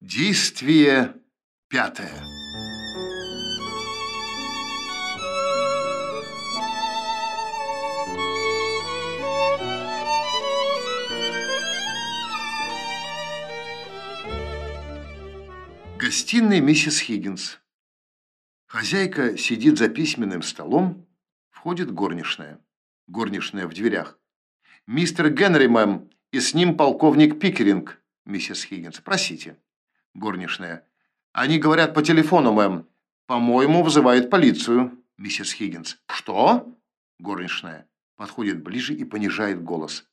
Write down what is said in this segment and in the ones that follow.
Действие пятое. Гостиная миссис Хиггинс. Хозяйка сидит за письменным столом, входит горничная. Горничная в дверях. «Мистер Генри, мэм, и с ним полковник Пикеринг, миссис Хиггинс. Просите». Горничная. «Они говорят по телефону, мэм. По-моему, вызывают полицию». Миссис Хиггинс. «Что?» Горничная. Подходит ближе и понижает голос.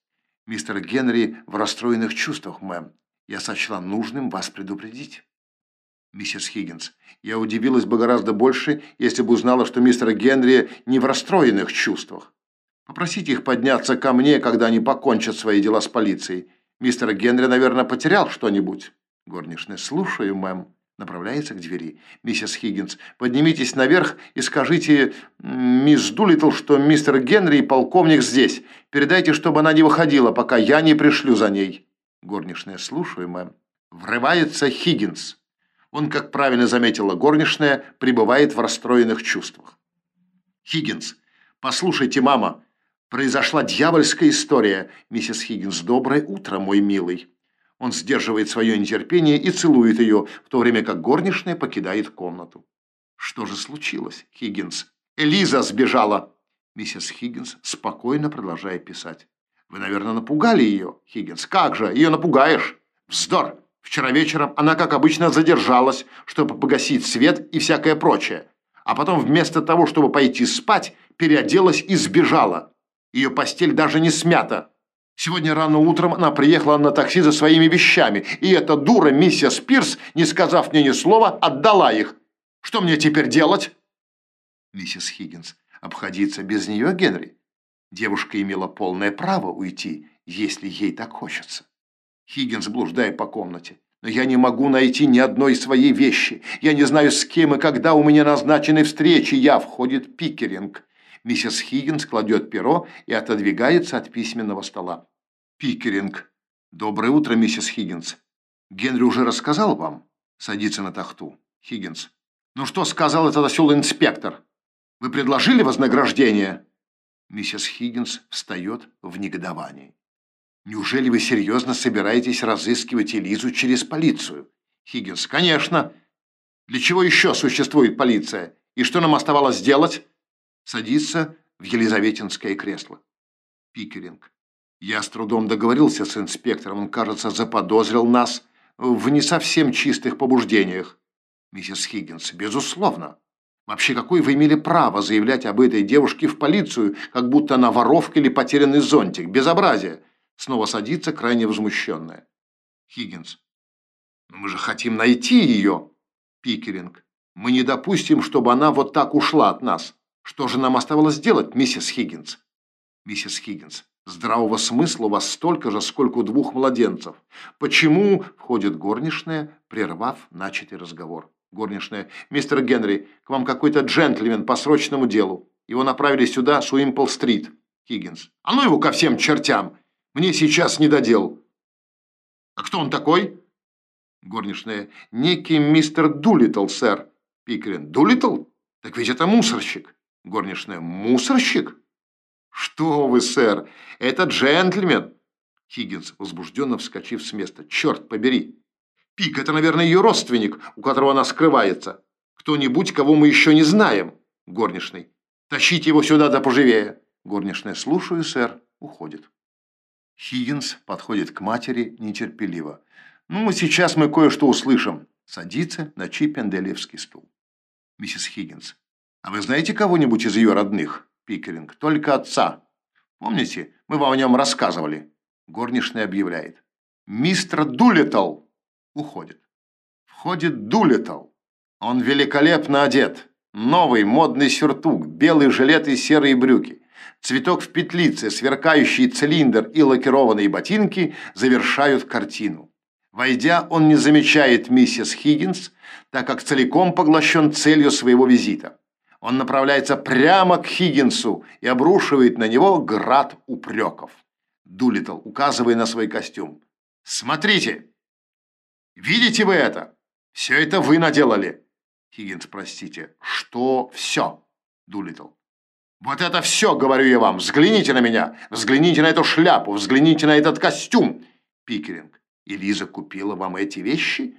«Мистер Генри в расстроенных чувствах, мэм. Я сочла нужным вас предупредить». Миссис Хиггинс. «Я удивилась бы гораздо больше, если бы узнала, что мистер Генри не в расстроенных чувствах. Попросите их подняться ко мне, когда они покончат свои дела с полицией. Мистер Генри, наверное, потерял что-нибудь». Горничная, слушаю, мэм. Направляется к двери. Миссис Хиггинс, поднимитесь наверх и скажите мисс Дулитл, что мистер Генри и полковник здесь. Передайте, чтобы она не выходила, пока я не пришлю за ней. Горничная, слушаю, мэм. Врывается Хиггинс. Он, как правильно заметила горничная, пребывает в расстроенных чувствах. Хиггинс, послушайте, мама, произошла дьявольская история. Миссис Хиггинс, доброе утро, мой милый. Он сдерживает свое нетерпение и целует ее, в то время как горничная покидает комнату. Что же случилось, Хиггинс? Элиза сбежала. Миссис Хиггинс спокойно продолжает писать. Вы, наверное, напугали ее, Хиггинс. Как же, ее напугаешь? Вздор. Вчера вечером она, как обычно, задержалась, чтобы погасить свет и всякое прочее. А потом вместо того, чтобы пойти спать, переоделась и сбежала. Ее постель даже не смята. Сегодня рано утром она приехала на такси за своими вещами, и эта дура миссис Пирс, не сказав мне ни слова, отдала их. Что мне теперь делать? Миссис Хиггинс. Обходиться без нее, Генри? Девушка имела полное право уйти, если ей так хочется. Хиггинс, блуждая по комнате. Но я не могу найти ни одной своей вещи. Я не знаю, с кем и когда у меня назначены встречи. Я входит Пикеринг. Миссис Хиггинс кладет перо и отодвигается от письменного стола. Пикеринг. Доброе утро, миссис Хиггинс. Генри уже рассказал вам? Садится на тахту. Хиггинс. Ну что сказал этот осел инспектор? Вы предложили вознаграждение? Миссис Хиггинс встает в негодовании. Неужели вы серьезно собираетесь разыскивать Элизу через полицию? Хиггинс. Конечно. Для чего еще существует полиция? И что нам оставалось делать? Садится в елизаветинское кресло. Пикеринг. Я с трудом договорился с инспектором. Он, кажется, заподозрил нас в не совсем чистых побуждениях. Миссис Хиггинс, безусловно. Вообще, какое вы имели право заявлять об этой девушке в полицию, как будто она воровка или потерянный зонтик? Безобразие. Снова садится, крайне возмущенная. Хиггинс. Мы же хотим найти ее. Пикеринг. Мы не допустим, чтобы она вот так ушла от нас. Что же нам оставалось делать, миссис Хиггинс? Миссис Хиггинс. Здравого смысла у вас столько же, сколько у двух младенцев. Почему, входит горничная, прервав начатый разговор. Горничная. Мистер Генри, к вам какой-то джентльмен по срочному делу. Его направили сюда, с Уимпл-стрит. Хиггинс. А ну его ко всем чертям. Мне сейчас не додел. А кто он такой? Горничная. Некий мистер Дулитл, сэр. Пикерин. Дулитл? Так ведь это мусорщик. Горничная. «Мусорщик?» «Что вы, сэр, это джентльмен!» Хиггинс, возбужденно вскочив с места. «Черт побери! Пик, это, наверное, ее родственник, у которого она скрывается. Кто-нибудь, кого мы еще не знаем!» Горничный. «Тащите его сюда да поживее!» Горничная. «Слушаю, сэр». Уходит. Хиггинс подходит к матери нетерпеливо. «Ну, сейчас мы кое-что услышим». Садится на чипенделевский стул. Миссис Хиггинс. А вы знаете кого-нибудь из ее родных? Пикеринг. Только отца. Помните, мы вам о нем рассказывали. Горничная объявляет. Мистер Дулитл уходит. Входит Дулитл. Он великолепно одет. Новый модный сюртук, белый жилет и серые брюки. Цветок в петлице, сверкающий цилиндр и лакированные ботинки завершают картину. Войдя, он не замечает миссис Хиггинс, так как целиком поглощен целью своего визита. Он направляется прямо к Хиггинсу и обрушивает на него град упреков. Дулитл, указывая на свой костюм. «Смотрите!» Видите вы это? Все это вы наделали. Хиггинс, простите, что все? Дулитл. Вот это все, говорю я вам. Взгляните на меня. Взгляните на эту шляпу. Взгляните на этот костюм. Пикеринг. Элиза купила вам эти вещи?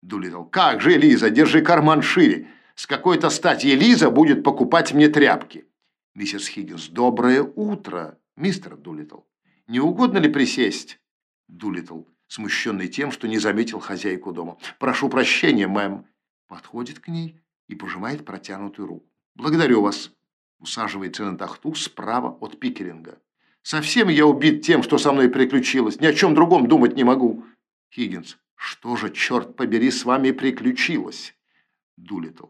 Дулитл. Как же, Элиза, держи карман шире. С какой-то стати Элиза будет покупать мне тряпки. Миссис Хиггинс. Доброе утро, мистер Дулитл. Не угодно ли присесть? Дулитл, смущенный тем, что не заметил хозяйку дома. Прошу прощения, мэм. Подходит к ней и пожимает протянутую руку. Благодарю вас. Усаживается на тахту справа от Пикеринга. Совсем я убит тем, что со мной приключилось. Ни о чем другом думать не могу. Хиггинс. Что же, черт побери, с вами приключилось? Дулитл.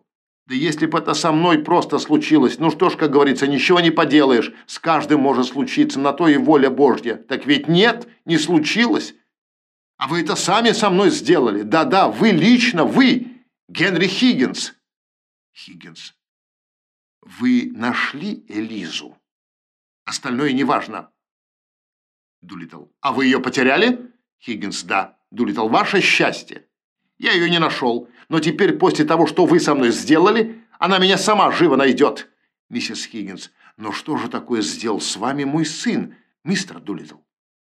Да если бы это со мной просто случилось, ну что ж, как говорится, ничего не поделаешь. С каждым может случиться, на то и воля Божья. Так ведь нет, не случилось. А вы это сами со мной сделали. Да-да, вы лично, вы, Генри Хиггинс. Хиггинс. Вы нашли Элизу? Остальное неважно. Дулитл. А вы ее потеряли? Хиггинс. Да. Дулитл. Ваше счастье. Я ее не нашел, но теперь после того, что вы со мной сделали, она меня сама живо найдет. Миссис Хиггинс. Но что же такое сделал с вами мой сын, мистер Дулитл?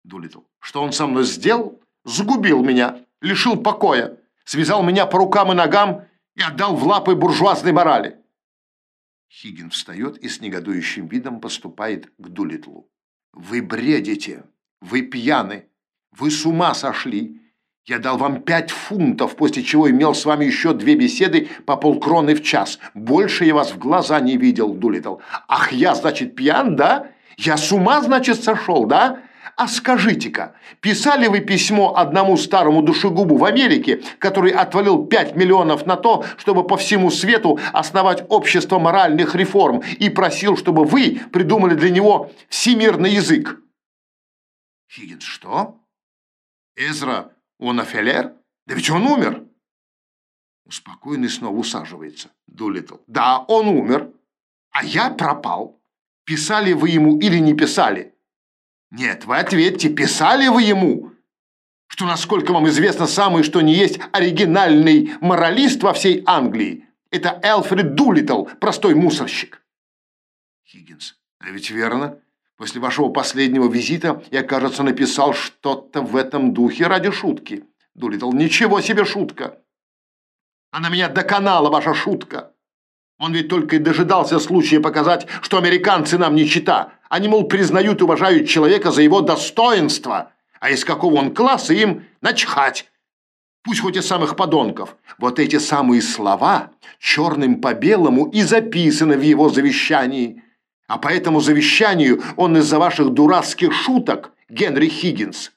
Дулитл. Что он со мной сделал? Загубил меня, лишил покоя, связал меня по рукам и ногам и отдал в лапы буржуазной морали. Хиггин встает и с негодующим видом поступает к Дулитлу. «Вы бредите! Вы пьяны! Вы с ума сошли! Я дал вам пять фунтов, после чего имел с вами еще две беседы по полкроны в час. Больше я вас в глаза не видел, Дулитл. Ах, я, значит, пьян, да? Я с ума, значит, сошел, да? А скажите-ка, писали вы письмо одному старому душегубу в Америке, который отвалил 5 миллионов на то, чтобы по всему свету основать общество моральных реформ и просил, чтобы вы придумали для него всемирный язык? Хиггинс, что? Эзра Онофелер? Да ведь он умер. Успокоенный снова усаживается. Дулитл. Да, он умер. А я пропал. Писали вы ему или не писали? Нет, вы ответьте, писали вы ему? Что, насколько вам известно, самый что не есть оригинальный моралист во всей Англии. Это Элфред Дулитл, простой мусорщик. Хиггинс. А ведь верно. После вашего последнего визита я, кажется, написал что-то в этом духе ради шутки. Дулитл. Ничего себе шутка. Она меня доконала, ваша шутка. Он ведь только и дожидался случая показать, что американцы нам не чита. Они, мол, признают и уважают человека за его достоинство. А из какого он класса им начхать. Пусть хоть и самых подонков. Вот эти самые слова черным по белому и записаны в его завещании. А по этому завещанию он из-за ваших дурацких шуток, Генри Хиггинс,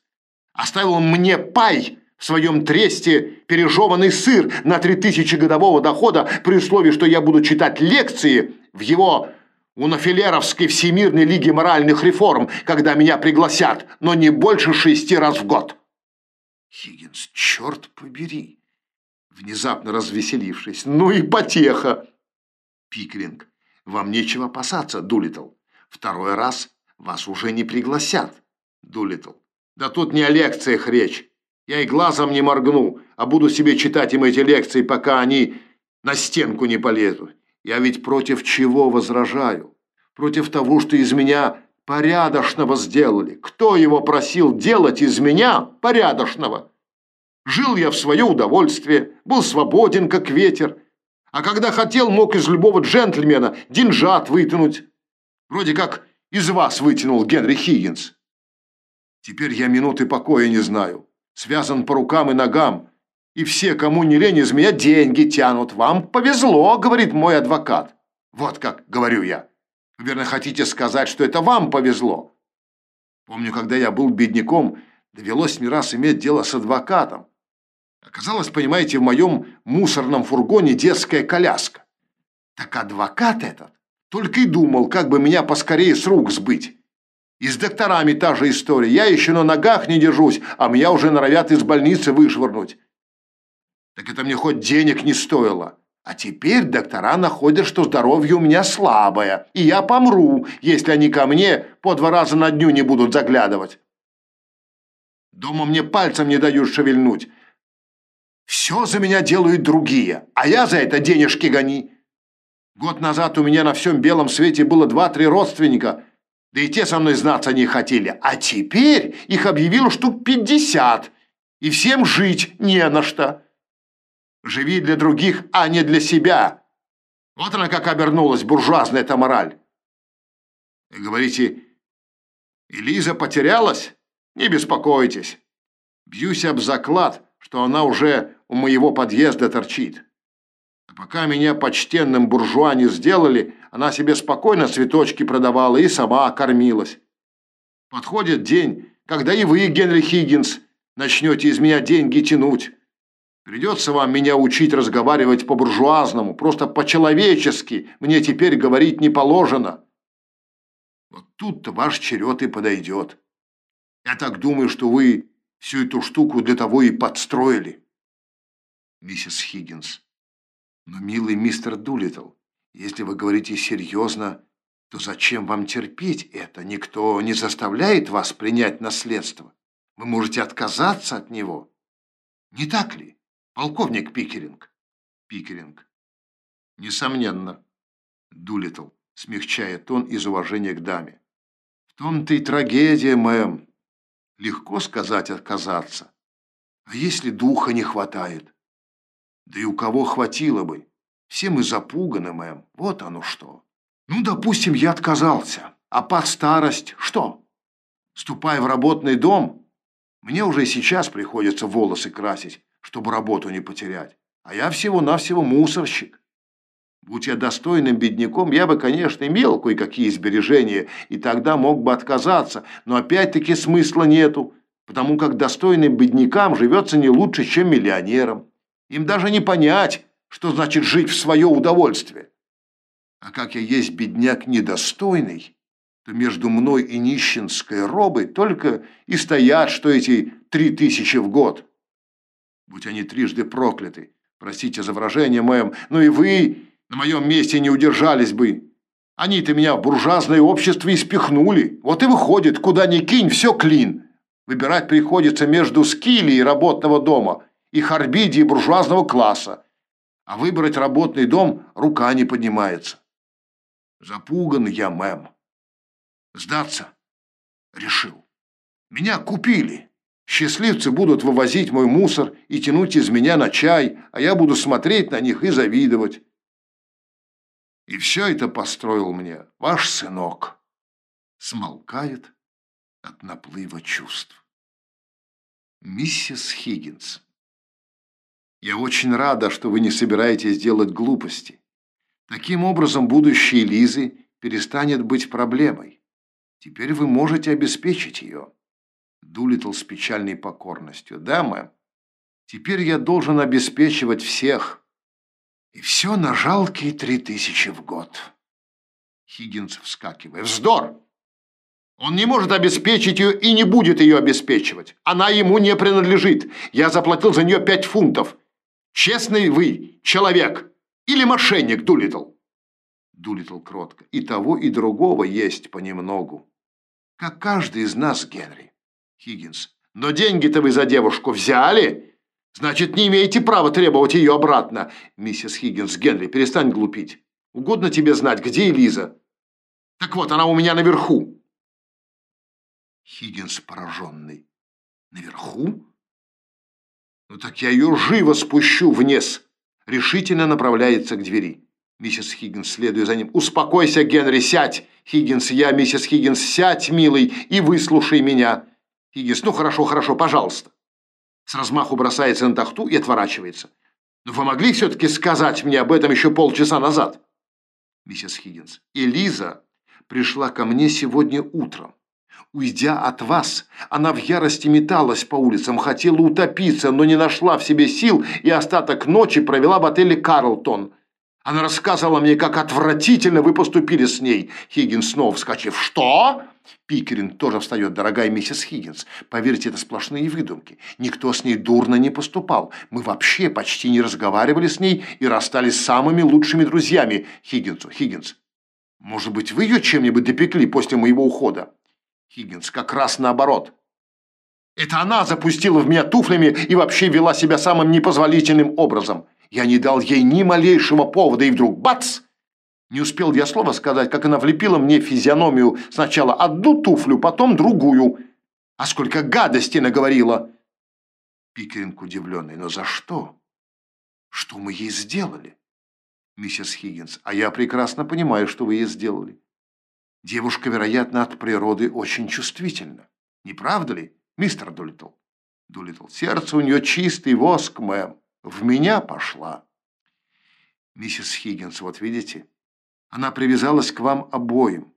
оставил мне пай в своем тресте пережеванный сыр на 3000 годового дохода при условии, что я буду читать лекции в его Унофилеровской Всемирной Лиге Моральных Реформ, когда меня пригласят, но не больше шести раз в год. Хиггинс, черт побери, внезапно развеселившись, ну и потеха. Пикринг, вам нечего опасаться, Дулитл. Второй раз вас уже не пригласят, Дулитл. Да тут не о лекциях речь. Я и глазом не моргну, а буду себе читать им эти лекции, пока они на стенку не полезут. Я ведь против чего возражаю? Против того, что из меня порядочного сделали. Кто его просил делать из меня порядочного? Жил я в свое удовольствие, был свободен, как ветер. А когда хотел, мог из любого джентльмена деньжат вытянуть. Вроде как из вас вытянул Генри Хиггинс. Теперь я минуты покоя не знаю. Связан по рукам и ногам. И все, кому не лень, из меня деньги тянут. Вам повезло, говорит мой адвокат. Вот как, говорю я. Вы, верно, хотите сказать, что это вам повезло. Помню, когда я был бедняком, довелось не раз иметь дело с адвокатом. Оказалось, понимаете, в моем мусорном фургоне детская коляска. Так адвокат этот только и думал, как бы меня поскорее с рук сбыть. И с докторами та же история. Я еще на ногах не держусь, а меня уже норовят из больницы вышвырнуть. Так это мне хоть денег не стоило. А теперь доктора находят, что здоровье у меня слабое, и я помру, если они ко мне по два раза на дню не будут заглядывать. Дома мне пальцем не дают шевельнуть. Все за меня делают другие, а я за это денежки гони. Год назад у меня на всем белом свете было два-три родственника, да и те со мной знаться не хотели. А теперь их объявило штук пятьдесят, и всем жить не на что. Живи для других, а не для себя. Вот она как обернулась, буржуазная эта мораль. Говорите, Элиза потерялась? Не беспокойтесь. Бьюсь об заклад, что она уже у моего подъезда торчит. А пока меня почтенным буржуа не сделали, она себе спокойно цветочки продавала и сама кормилась. Подходит день, когда и вы, Генри Хиггинс, начнете из меня деньги тянуть. Придется вам меня учить разговаривать по-буржуазному, просто по-человечески. Мне теперь говорить не положено. Вот тут-то ваш черед и подойдет. Я так думаю, что вы всю эту штуку для того и подстроили. Миссис Хиггинс. Но, милый мистер Дулитл, если вы говорите серьезно, то зачем вам терпеть это? Никто не заставляет вас принять наследство. Вы можете отказаться от него. Не так ли, полковник Пикеринг? Пикеринг. Несомненно. Дулитл, смягчая тон из уважения к даме. В том-то и трагедия, мэм. Легко сказать отказаться. А если духа не хватает? Да и у кого хватило бы? Все мы запуганы, мэм. Вот оно что. Ну, допустим, я отказался. А под старость что? Ступая в работный дом, мне уже сейчас приходится волосы красить, чтобы работу не потерять. А я всего-навсего мусорщик. Будь я достойным бедняком, я бы, конечно, имел кое-какие сбережения, и тогда мог бы отказаться, но опять-таки смысла нету, потому как достойным беднякам живется не лучше, чем миллионерам. Им даже не понять, что значит жить в свое удовольствие. А как я есть бедняк недостойный, то между мной и нищенской робой только и стоят, что эти три тысячи в год. Будь они трижды прокляты, простите за выражение моем, но и вы на моем месте не удержались бы. Они-то меня в буржуазное общество испихнули. Вот и выходит, куда ни кинь, все клин. Выбирать приходится между скилией работного дома и харбидией буржуазного класса. А выбрать работный дом рука не поднимается. Запуган я, мэм. Сдаться решил. Меня купили. Счастливцы будут вывозить мой мусор и тянуть из меня на чай, а я буду смотреть на них и завидовать. И все это построил мне ваш сынок. Смолкает от наплыва чувств. Миссис Хиггинс. Я очень рада, что вы не собираетесь делать глупости. Таким образом, будущее Лизы перестанет быть проблемой. Теперь вы можете обеспечить ее. Дулитл с печальной покорностью. Да, мэм? Теперь я должен обеспечивать всех. И все на жалкие три тысячи в год. Хиггинс вскакивая. Вздор! Он не может обеспечить ее и не будет ее обеспечивать. Она ему не принадлежит. Я заплатил за нее пять фунтов. Честный вы человек или мошенник, Дулитл? Дулитл кротко. И того, и другого есть понемногу. Как каждый из нас, Генри. Хиггинс. Но деньги-то вы за девушку взяли? Значит, не имеете права требовать ее обратно. Миссис Хиггинс, Генри, перестань глупить. Угодно тебе знать, где Элиза? Так вот, она у меня наверху. Хиггинс пораженный. Наверху? «Ну так я ее живо спущу вниз!» Решительно направляется к двери. Миссис Хиггинс, следуя за ним. «Успокойся, Генри, сядь!» Хиггинс, я, миссис Хиггинс, сядь, милый, и выслушай меня. Хиггинс, ну хорошо, хорошо, пожалуйста. С размаху бросается на тахту и отворачивается. Но вы могли все-таки сказать мне об этом еще полчаса назад? Миссис Хиггинс, Элиза пришла ко мне сегодня утром. Уйдя от вас, она в ярости металась по улицам, хотела утопиться, но не нашла в себе сил и остаток ночи провела в отеле «Карлтон». Она рассказывала мне, как отвратительно вы поступили с ней. Хиггинс снова вскочив. «Что?» Пикерин тоже встает, дорогая миссис Хиггинс. Поверьте, это сплошные выдумки. Никто с ней дурно не поступал. Мы вообще почти не разговаривали с ней и расстались самыми лучшими друзьями. Хиггинсу, Хиггинс, может быть, вы ее чем-нибудь допекли после моего ухода? Хиггинс, как раз наоборот. Это она запустила в меня туфлями и вообще вела себя самым непозволительным образом. Я не дал ей ни малейшего повода, и вдруг бац! Не успел я слова сказать, как она влепила мне физиономию сначала одну туфлю, потом другую. А сколько гадости наговорила! Пикеринг удивленный. Но за что? Что мы ей сделали? Миссис Хиггинс, а я прекрасно понимаю, что вы ей сделали. Девушка, вероятно, от природы очень чувствительна. Не правда ли? Мистер Дулитл. Дулитл. Сердце у нее чистый воск, мэм. В меня пошла. Миссис Хиггинс, вот видите, она привязалась к вам обоим.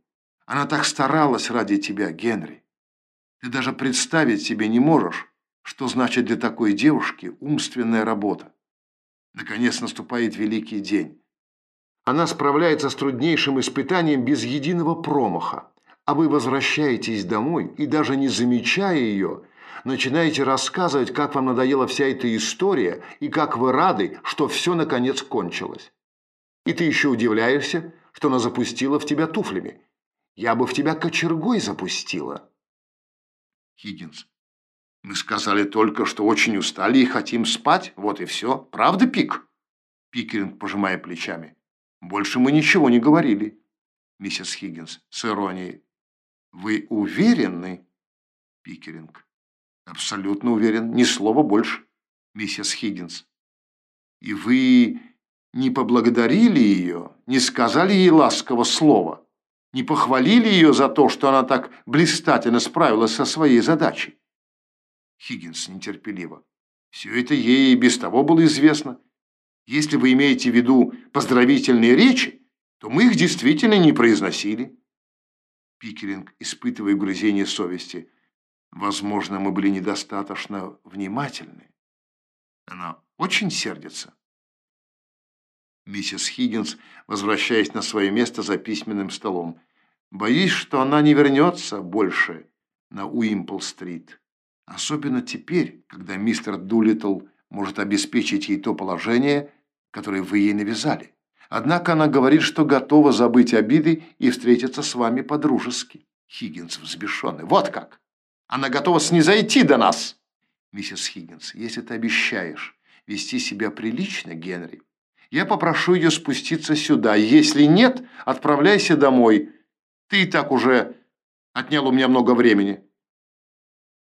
Она так старалась ради тебя, Генри. Ты даже представить себе не можешь, что значит для такой девушки умственная работа. Наконец наступает великий день. Она справляется с труднейшим испытанием без единого промаха а вы возвращаетесь домой и даже не замечая ее, начинаете рассказывать, как вам надоела вся эта история и как вы рады, что все наконец кончилось. И ты еще удивляешься, что она запустила в тебя туфлями. Я бы в тебя кочергой запустила. Хиггинс. Мы сказали только, что очень устали и хотим спать. Вот и все. Правда, Пик? Пикеринг, пожимая плечами. Больше мы ничего не говорили. Миссис Хиггинс с иронией. Вы уверены? Пикеринг. Абсолютно уверен. Ни слова больше. Миссис Хиггинс. И вы не поблагодарили ее, не сказали ей ласкового слова, не похвалили ее за то, что она так блистательно справилась со своей задачей? Хиггинс нетерпеливо. Все это ей и без того было известно. Если вы имеете в виду поздравительные речи, то мы их действительно не произносили. Пикеринг, испытывая угрызение совести. Возможно, мы были недостаточно внимательны. Она очень сердится. Миссис Хиггинс, возвращаясь на свое место за письменным столом. Боюсь, что она не вернется больше на Уимпл-стрит. Особенно теперь, когда мистер Дулиттл может обеспечить ей то положение, которое вы ей навязали. Однако она говорит, что готова забыть обиды и встретиться с вами по-дружески. Хиггинс взбешенный. Вот как! Она готова снизойти до нас! Миссис Хиггинс, если ты обещаешь вести себя прилично, Генри, я попрошу ее спуститься сюда. Если нет, отправляйся домой. Ты и так уже отнял у меня много времени.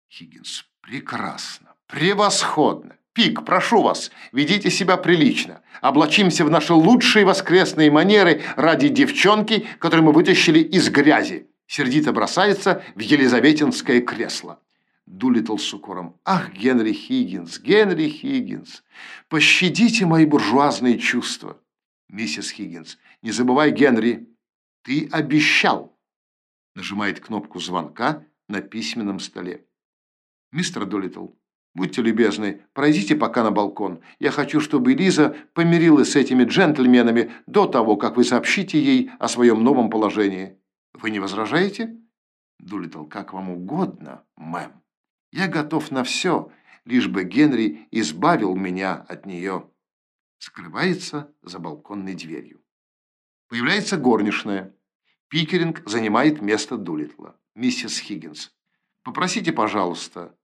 Хиггинс, прекрасно, превосходно. Пик, прошу вас, ведите себя прилично. Облачимся в наши лучшие воскресные манеры ради девчонки, которую мы вытащили из грязи. Сердито бросается в Елизаветинское кресло. Дулитл с укором. Ах, Генри Хиггинс, Генри Хиггинс, пощадите мои буржуазные чувства. Миссис Хиггинс, не забывай, Генри, ты обещал. Нажимает кнопку звонка на письменном столе. Мистер Дулитл, Будьте любезны, пройдите пока на балкон. Я хочу, чтобы Лиза помирилась с этими джентльменами до того, как вы сообщите ей о своем новом положении. Вы не возражаете? Дулитл, как вам угодно, мэм. Я готов на все, лишь бы Генри избавил меня от нее. Скрывается за балконной дверью. Появляется горничная. Пикеринг занимает место Дулитла. Миссис Хиггинс, попросите, пожалуйста,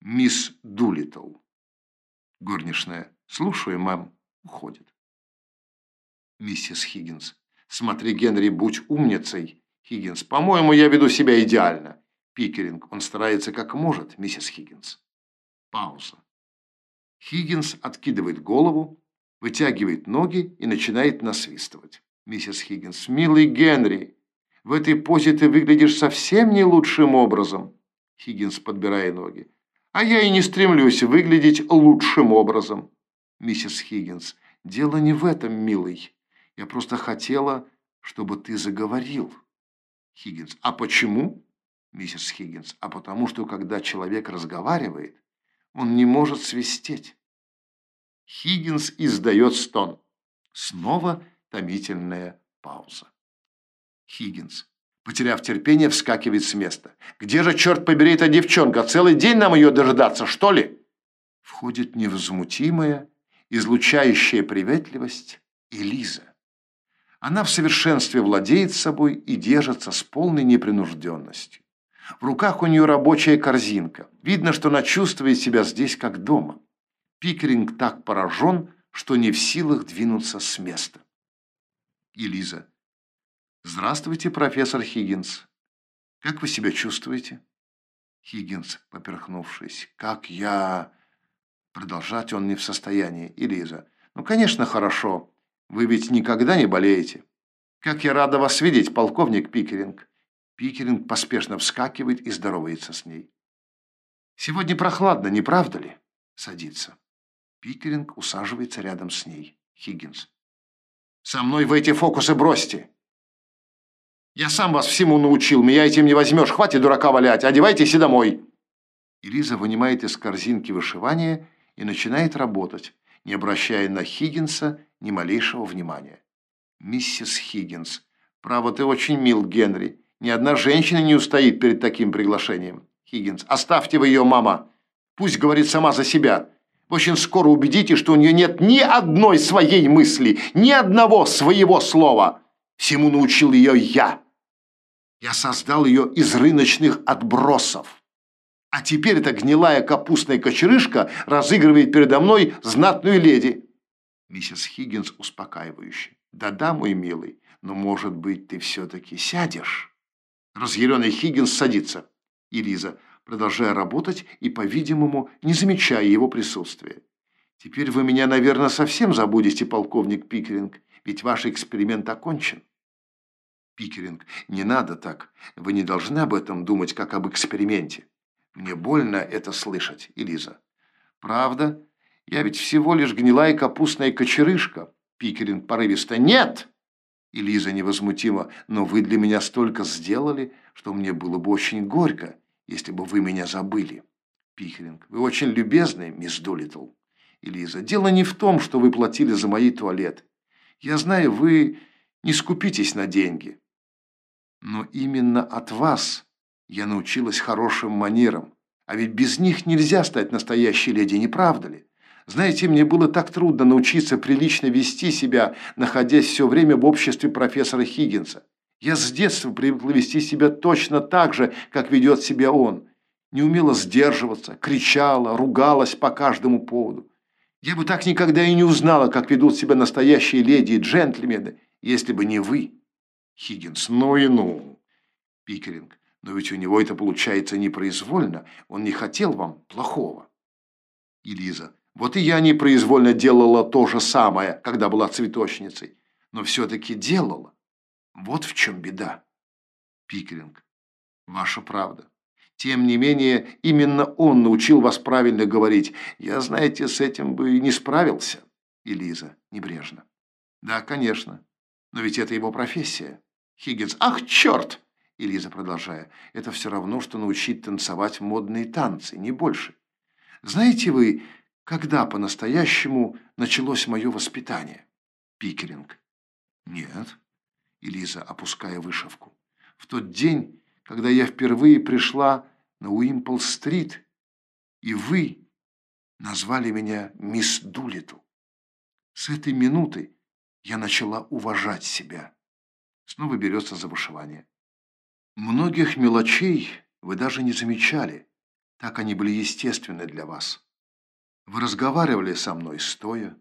мисс Дулитл. Горничная. Слушаю, мэм. Уходит. Миссис Хиггинс. Смотри, Генри, будь умницей. Хиггинс. По-моему, я веду себя идеально. Пикеринг. Он старается как может, миссис Хиггинс. Пауза. Хиггинс откидывает голову, вытягивает ноги и начинает насвистывать. Миссис Хиггинс. Милый Генри, в этой позе ты выглядишь совсем не лучшим образом. Хиггинс, подбирая ноги. А я и не стремлюсь выглядеть лучшим образом. Миссис Хиггинс, дело не в этом, милый. Я просто хотела, чтобы ты заговорил. Хиггинс, а почему? Миссис Хиггинс, а потому что, когда человек разговаривает, он не может свистеть. Хиггинс издает стон. Снова томительная пауза. Хиггинс, Потеряв терпение, вскакивает с места. «Где же, черт побери, эта девчонка? Целый день нам ее дожидаться, что ли?» Входит невозмутимая, излучающая приветливость Элиза. Она в совершенстве владеет собой и держится с полной непринужденностью. В руках у нее рабочая корзинка. Видно, что она чувствует себя здесь как дома. Пикеринг так поражен, что не в силах двинуться с места. И Лиза. Здравствуйте, профессор Хиггинс. Как вы себя чувствуете? Хиггинс, поперхнувшись. Как я... Продолжать он не в состоянии. И. Ну, конечно, хорошо. Вы ведь никогда не болеете. Как я рада вас видеть, полковник Пикеринг. Пикеринг поспешно вскакивает и здоровается с ней. Сегодня прохладно, не правда ли? Садится. Пикеринг усаживается рядом с ней. Хиггинс. Со мной в эти фокусы бросьте. Я сам вас всему научил, меня этим не возьмешь. Хватит дурака валять, одевайтесь и домой. Элиза вынимает из корзинки вышивание и начинает работать, не обращая на Хиггинса ни малейшего внимания. «Миссис Хиггинс, право, ты очень мил, Генри. Ни одна женщина не устоит перед таким приглашением. Хиггинс, оставьте вы ее, мама. Пусть говорит сама за себя. Очень скоро убедите, что у нее нет ни одной своей мысли, ни одного своего слова. Всему научил ее я. Я создал ее из рыночных отбросов. А теперь эта гнилая капустная кочерышка разыгрывает передо мной знатную леди. Миссис Хиггинс успокаивающе. Да-да, мой милый, но, может быть, ты все-таки сядешь? Разъяренный Хиггинс садится. И Лиза, продолжая работать и, по-видимому, не замечая его присутствия. «Теперь вы меня, наверное, совсем забудете, полковник Пикеринг, ведь ваш эксперимент окончен». Пикеринг, не надо так. Вы не должны об этом думать, как об эксперименте. Мне больно это слышать, Элиза. Правда? Я ведь всего лишь гнилая капустная кочерышка. Пикеринг порывисто. Нет! Элиза невозмутимо. Но вы для меня столько сделали, что мне было бы очень горько, если бы вы меня забыли. Пикеринг. Вы очень любезны, мисс Дулитл. Элиза. Дело не в том, что вы платили за мои туалет. Я знаю, вы не скупитесь на деньги. Но именно от вас я научилась хорошим манерам. А ведь без них нельзя стать настоящей леди, не правда ли? Знаете, мне было так трудно научиться прилично вести себя, находясь все время в обществе профессора Хиггинса. Я с детства привыкла вести себя точно так же, как ведет себя он. Не умела сдерживаться, кричала, ругалась по каждому поводу. Я бы так никогда и не узнала, как ведут себя настоящие леди и джентльмены, если бы не вы. Хиггинс, ну и ну. Пикеринг, но ведь у него это получается непроизвольно. Он не хотел вам плохого. И Лиза, вот и я непроизвольно делала то же самое, когда была цветочницей. Но все-таки делала. Вот в чем беда. Пикеринг, ваша правда. Тем не менее, именно он научил вас правильно говорить. Я, знаете, с этим бы и не справился. И Лиза небрежно. Да, конечно. Но ведь это его профессия. Хиггинс. Ах, черт! И Лиза, продолжая. Это все равно, что научить танцевать модные танцы, не больше. Знаете вы, когда по-настоящему началось мое воспитание? Пикеринг. Нет. И Лиза, опуская вышивку. В тот день, когда я впервые пришла на Уимпл-стрит, и вы назвали меня мисс Дулитл. С этой минуты я начала уважать себя. Снова берется за вышивание. Многих мелочей вы даже не замечали. Так они были естественны для вас. Вы разговаривали со мной стоя,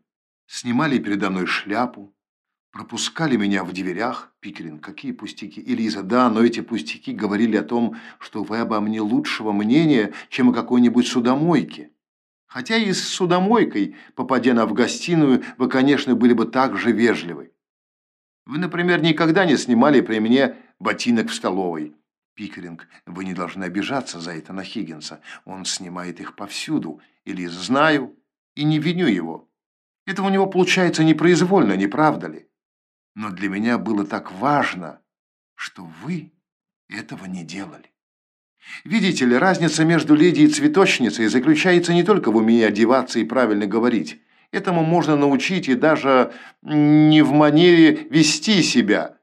снимали передо мной шляпу, пропускали меня в дверях. Пикерин, какие пустяки? Элиза, да, но эти пустяки говорили о том, что вы обо мне лучшего мнения, чем о какой-нибудь судомойке. Хотя и с судомойкой, попадя на в гостиную, вы, конечно, были бы так же вежливы. Вы, например, никогда не снимали при мне ботинок в столовой. Пикеринг, вы не должны обижаться за это на Хиггинса. Он снимает их повсюду. Или знаю и не виню его. Это у него получается непроизвольно, не правда ли? Но для меня было так важно, что вы этого не делали. Видите ли, разница между леди и цветочницей заключается не только в умении одеваться и правильно говорить. Этому можно научить и даже не в манере вести себя,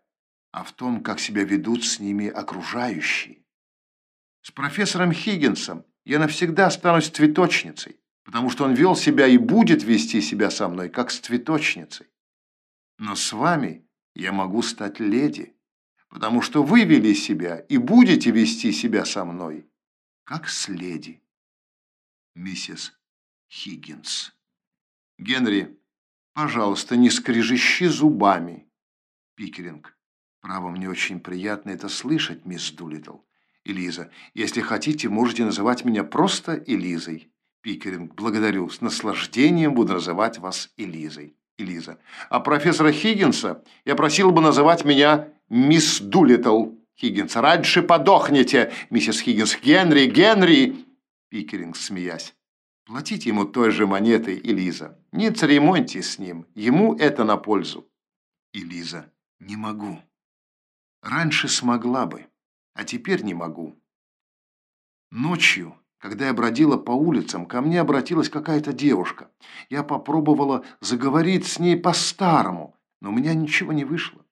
а в том, как себя ведут с ними окружающие. С профессором Хиггинсом я навсегда останусь цветочницей, потому что он вел себя и будет вести себя со мной, как с цветочницей. Но с вами я могу стать леди, потому что вы вели себя и будете вести себя со мной, как с леди. Миссис Хиггинс. Генри, пожалуйста, не скрежещи зубами. Пикеринг. Право, мне очень приятно это слышать, мисс Дулитл. Элиза, если хотите, можете называть меня просто Элизой. Пикеринг, благодарю, с наслаждением буду называть вас Элизой. Элиза. А профессора Хиггинса я просил бы называть меня мисс Дулитл. Хиггинс. Раньше подохнете, миссис Хиггинс. Генри, Генри. Пикеринг, смеясь. Платите ему той же монетой, Элиза. Не церемоньтесь с ним. Ему это на пользу. Элиза. Не могу. Раньше смогла бы, а теперь не могу. Ночью когда я бродила по улицам, ко мне обратилась какая-то девушка. Я попробовала заговорить с ней по-старому, но у меня ничего не вышло.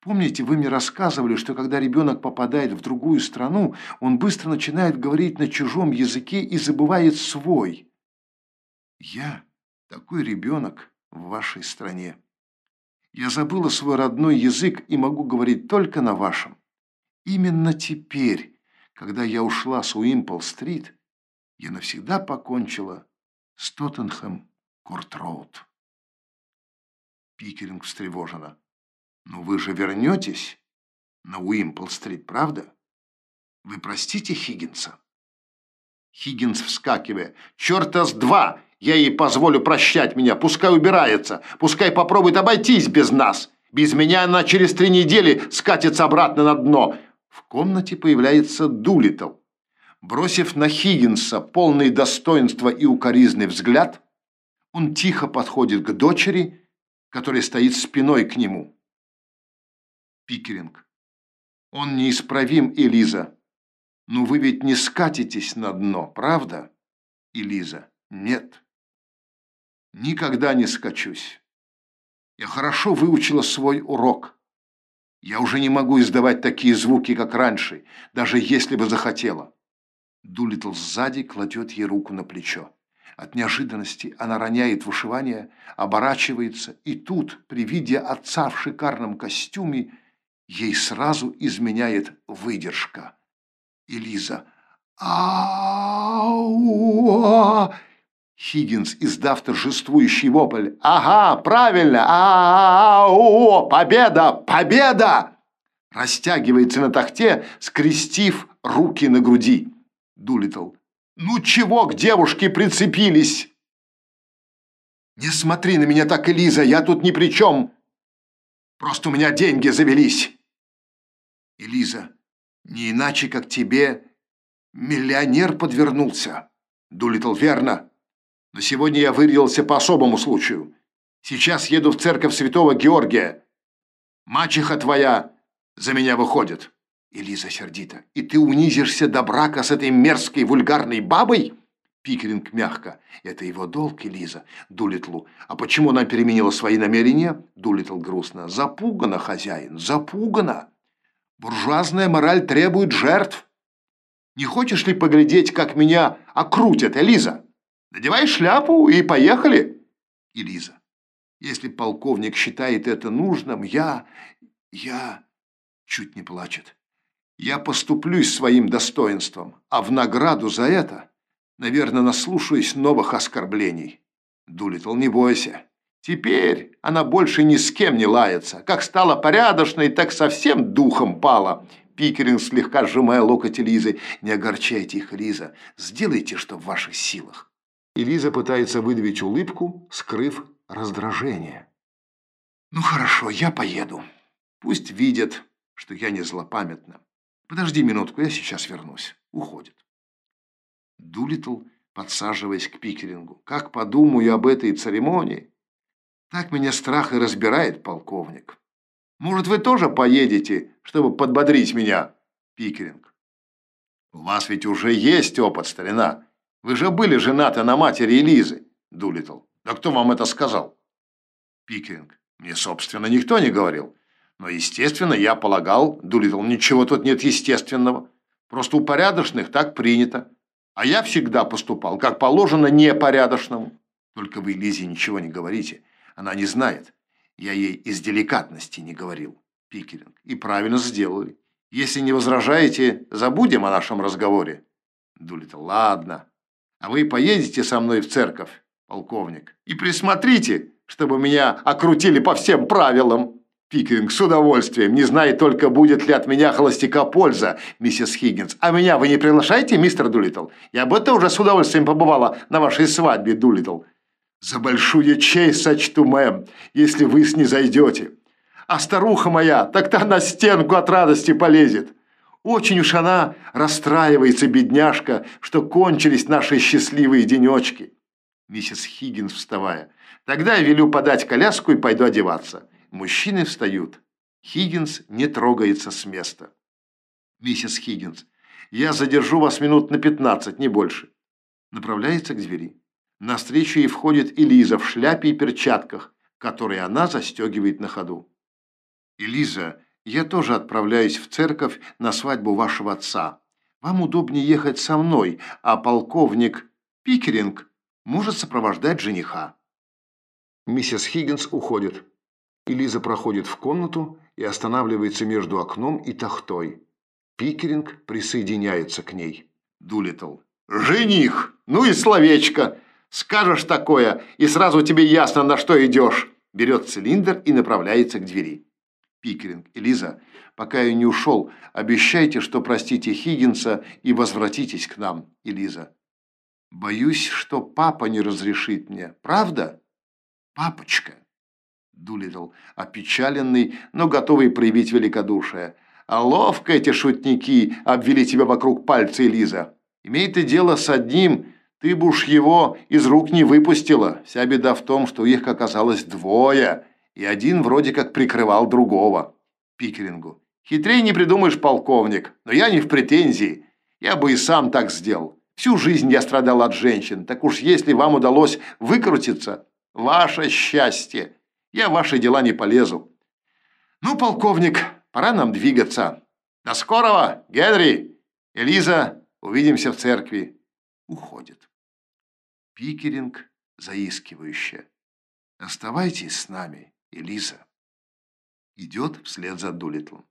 Помните, вы мне рассказывали, что когда ребенок попадает в другую страну, он быстро начинает говорить на чужом языке и забывает свой. Я такой ребенок в вашей стране. Я забыла свой родной язык и могу говорить только на вашем. Именно теперь, когда я ушла с Уимпл-стрит, я навсегда покончила с Тоттенхэм Корт-Роуд. Пикеринг встревожена. «Но вы же вернетесь на Уимпл-стрит, правда? Вы простите Хиггинса?» Хиггинс, вскакивая. «Черта с два! Я ей позволю прощать меня. Пускай убирается. Пускай попробует обойтись без нас. Без меня она через три недели скатится обратно на дно». В комнате появляется Дулитл. Бросив на Хиггинса полный достоинства и укоризный взгляд, он тихо подходит к дочери, которая стоит спиной к нему. Пикеринг. Он неисправим, Элиза. Но вы ведь не скатитесь на дно, правда? Элиза. Нет. Никогда не скачусь. Я хорошо выучила свой урок. Я уже не могу издавать такие звуки, как раньше, даже если бы захотела. Дулитл сзади кладет ей руку на плечо. От неожиданности она роняет вышивание, оборачивается, и тут, при виде отца в шикарном костюме, ей сразу изменяет выдержка. Элиза. ау Хиггинс, издав торжествующий вопль. «Ага, правильно! ау Победа! Победа!» Растягивается на тахте, скрестив руки на груди. Дулитл. «Ну чего к девушке прицепились?» «Не смотри на меня так, Элиза, я тут ни при чем. Просто у меня деньги завелись». «Элиза, не иначе, как тебе миллионер подвернулся». «Дулитл, верно. Но сегодня я вырядился по особому случаю. Сейчас еду в церковь святого Георгия. Мачеха твоя за меня выходит». Элиза сердито. «И ты унизишься до брака с этой мерзкой вульгарной бабой?» Пикеринг мягко. «Это его долг, Элиза, Дулитлу. А почему она переменила свои намерения?» Дулитл грустно. «Запугана, хозяин, запугана. Буржуазная мораль требует жертв. Не хочешь ли поглядеть, как меня окрутят, Элиза? Надевай шляпу и поехали!» Элиза. «Если полковник считает это нужным, я... я...» Чуть не плачет. Я поступлюсь своим достоинством, а в награду за это, наверное, наслушаюсь новых оскорблений. Дулитл, не бойся. Теперь она больше ни с кем не лается. Как стала порядочной, так совсем духом пала. Пикеринг, слегка сжимая локоть Элизы. «Не огорчайте их, Лиза. Сделайте, что в ваших силах». Элиза пытается выдавить улыбку, скрыв раздражение. «Ну хорошо, я поеду. Пусть видят, что я не злопамятна. Подожди минутку, я сейчас вернусь. Уходит. Дулитл, подсаживаясь к Пикерингу. Как подумаю об этой церемонии, так меня страх и разбирает, полковник. Может, вы тоже поедете, чтобы подбодрить меня, Пикеринг? У вас ведь уже есть опыт, старина. Вы же были женаты на матери Элизы, Дулитл. Да кто вам это сказал? Пикеринг. Мне, собственно, никто не говорил. Но, естественно, я полагал, Дулитл, ничего тут нет естественного. Просто у порядочных так принято. А я всегда поступал, как положено, непорядочному. Только вы Лизе ничего не говорите. Она не знает. Я ей из деликатности не говорил. Пикеринг. И правильно сделали. Если не возражаете, забудем о нашем разговоре. Дулитл. Ладно. А вы поедете со мной в церковь, полковник, и присмотрите, чтобы меня окрутили по всем правилам. Пикеринг с удовольствием, не зная только, будет ли от меня холостяка польза, миссис Хиггинс. А меня вы не приглашаете, мистер Дулитл? Я бы тоже с удовольствием побывала на вашей свадьбе, Дулитл. За большую честь сочту, мэм, если вы снизойдете. А старуха моя, так-то на стенку от радости полезет. Очень уж она расстраивается, бедняжка, что кончились наши счастливые денечки. Миссис Хиггинс, вставая. Тогда я велю подать коляску и пойду одеваться. Мужчины встают. Хиггинс не трогается с места. Миссис Хиггинс, я задержу вас минут на пятнадцать, не больше. Направляется к двери. Навстречу ей входит Элиза в шляпе и перчатках, которые она застегивает на ходу. «Элиза, я тоже отправляюсь в церковь на свадьбу вашего отца. Вам удобнее ехать со мной, а полковник Пикеринг может сопровождать жениха». Миссис Хиггинс уходит. Элиза проходит в комнату и останавливается между окном и тахтой. Пикеринг присоединяется к ней. Дулитл. «Жених! Ну и словечко! Скажешь такое, и сразу тебе ясно, на что идешь!» Берет цилиндр и направляется к двери. Пикеринг. «Элиза, пока я не ушел, обещайте, что простите Хиггинса и возвратитесь к нам, Элиза». «Боюсь, что папа не разрешит мне. Правда?» «Папочка!» Дулитл, опечаленный, но готовый проявить великодушие. «А ловко эти шутники обвели тебя вокруг пальца, Элиза. Имей ты дело с одним, ты бы уж его из рук не выпустила. Вся беда в том, что их оказалось двое, и один вроде как прикрывал другого». Пикерингу. «Хитрее не придумаешь, полковник, но я не в претензии. Я бы и сам так сделал. Всю жизнь я страдал от женщин, так уж если вам удалось выкрутиться, ваше счастье». Я в ваши дела не полезу. Ну, полковник, пора нам двигаться. До скорого, Генри! Элиза, увидимся в церкви. Уходит. Пикеринг заискивающе. Оставайтесь с нами, Элиза. Идет вслед за Дулитлом.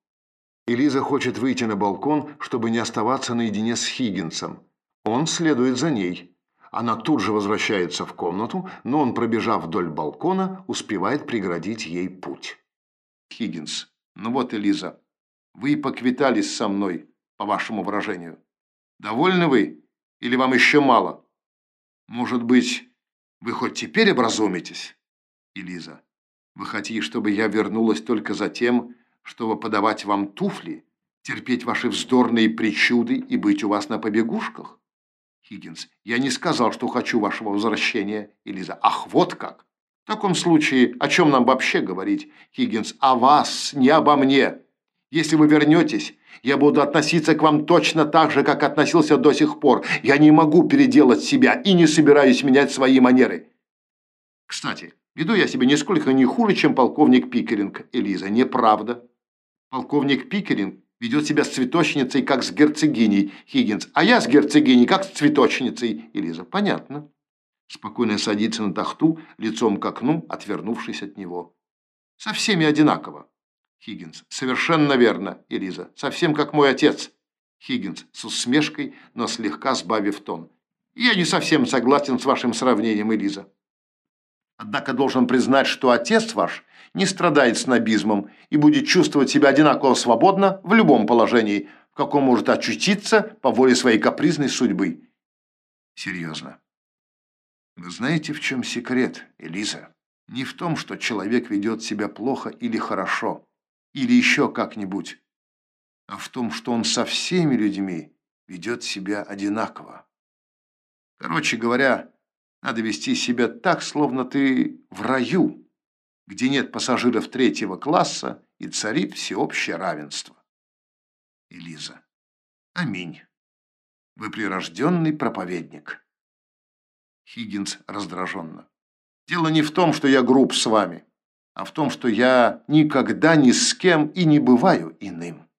Элиза хочет выйти на балкон, чтобы не оставаться наедине с Хиггинсом. Он следует за ней. Она тут же возвращается в комнату, но он, пробежав вдоль балкона, успевает преградить ей путь. Хиггинс, ну вот, Элиза, вы поквитались со мной, по вашему выражению. Довольны вы или вам еще мало? Может быть, вы хоть теперь образумитесь? Элиза, вы хотите, чтобы я вернулась только за тем, чтобы подавать вам туфли, терпеть ваши вздорные причуды и быть у вас на побегушках? Хиггинс. «Я не сказал, что хочу вашего возвращения, Элиза. Ах, вот как! В таком случае, о чем нам вообще говорить, Хиггинс? О вас, не обо мне. Если вы вернетесь, я буду относиться к вам точно так же, как относился до сих пор. Я не могу переделать себя и не собираюсь менять свои манеры. Кстати, веду я себя нисколько не хуже, чем полковник Пикеринг, Элиза. Неправда. Полковник Пикеринг ведет себя с цветочницей, как с герцогиней, Хиггинс, а я с герцогиней, как с цветочницей, Элиза. Понятно. Спокойно садится на тахту, лицом к окну, отвернувшись от него. Со всеми одинаково. Хиггинс. Совершенно верно, Элиза. Совсем как мой отец. Хиггинс с усмешкой, но слегка сбавив тон. Я не совсем согласен с вашим сравнением, Элиза. Однако должен признать, что отец ваш не страдает снобизмом и будет чувствовать себя одинаково свободно в любом положении, в каком может очутиться по воле своей капризной судьбы. Серьезно. Вы знаете, в чем секрет, Элиза? Не в том, что человек ведет себя плохо или хорошо, или еще как-нибудь, а в том, что он со всеми людьми ведет себя одинаково. Короче говоря, надо вести себя так, словно ты в раю, где нет пассажиров третьего класса и царит всеобщее равенство. Элиза. Аминь. Вы прирожденный проповедник. Хиггинс раздраженно. Дело не в том, что я груб с вами, а в том, что я никогда ни с кем и не бываю иным.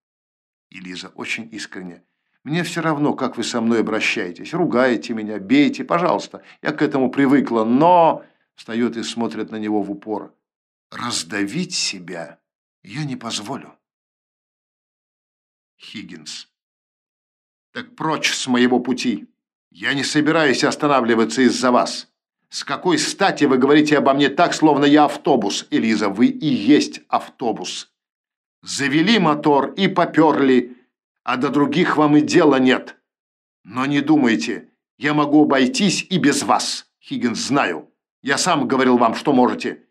Элиза очень искренне. Мне все равно, как вы со мной обращаетесь. Ругаете меня, бейте, пожалуйста. Я к этому привыкла, но...» Встает и смотрит на него в упор. «Раздавить себя Я не позволю. Хиггинс. Так прочь с моего пути. Я не собираюсь останавливаться из-за вас. С какой стати вы говорите обо мне так, словно я автобус, Элиза? Вы и есть автобус. Завели мотор и поперли, а до других вам и дела нет. Но не думайте, я могу обойтись и без вас, Хиггинс, знаю. Я сам говорил вам, что можете.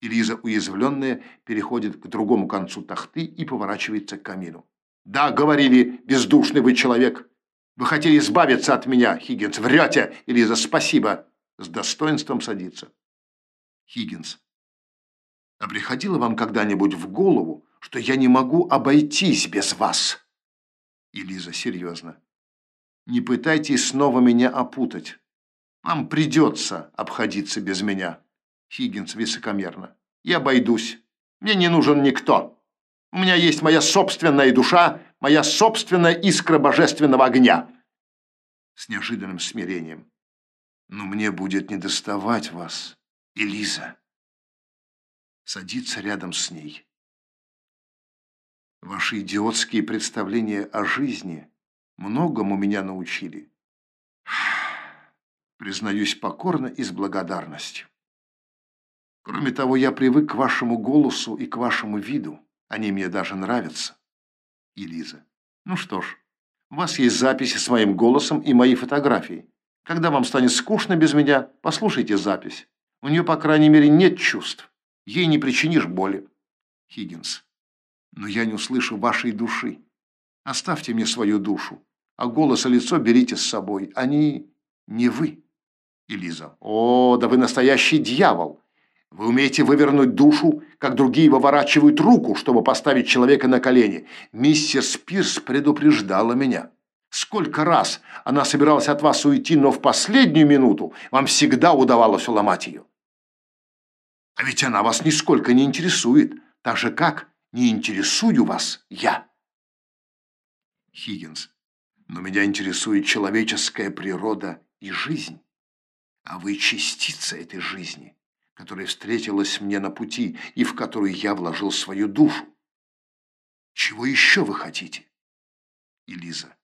Элиза, уязвленная, переходит к другому концу тахты и поворачивается к камину. «Да, говорили, бездушный вы человек. Вы хотели избавиться от меня, Хиггинс. Врете, Элиза, спасибо!» С достоинством садится. Хиггинс. «А приходило вам когда-нибудь в голову, что я не могу обойтись без вас?» Элиза, серьезно. «Не пытайтесь снова меня опутать. Вам придется обходиться без меня». Хиггинс высокомерно. «Я обойдусь. Мне не нужен никто. У меня есть моя собственная душа, моя собственная искра божественного огня». С неожиданным смирением. «Но мне будет недоставать вас, Элиза». Садится рядом с ней. Ваши идиотские представления о жизни многому меня научили. Признаюсь покорно и с благодарностью. Кроме того, я привык к вашему голосу и к вашему виду. Они мне даже нравятся. И Лиза. Ну что ж, у вас есть записи с моим голосом и мои фотографии. Когда вам станет скучно без меня, послушайте запись. У нее, по крайней мере, нет чувств. Ей не причинишь боли. Хиггинс. Но я не услышу вашей души. Оставьте мне свою душу, а голос и лицо берите с собой. Они не вы. Элиза. О, да вы настоящий дьявол. Вы умеете вывернуть душу, как другие выворачивают руку, чтобы поставить человека на колени. Миссис Пирс предупреждала меня. Сколько раз она собиралась от вас уйти, но в последнюю минуту вам всегда удавалось уломать ее. А ведь она вас нисколько не интересует, так же, как не интересую вас я. Хиггинс, но меня интересует человеческая природа и жизнь, а вы частица этой жизни которая встретилась мне на пути и в которую я вложил свою душу. Чего еще вы хотите? Элиза.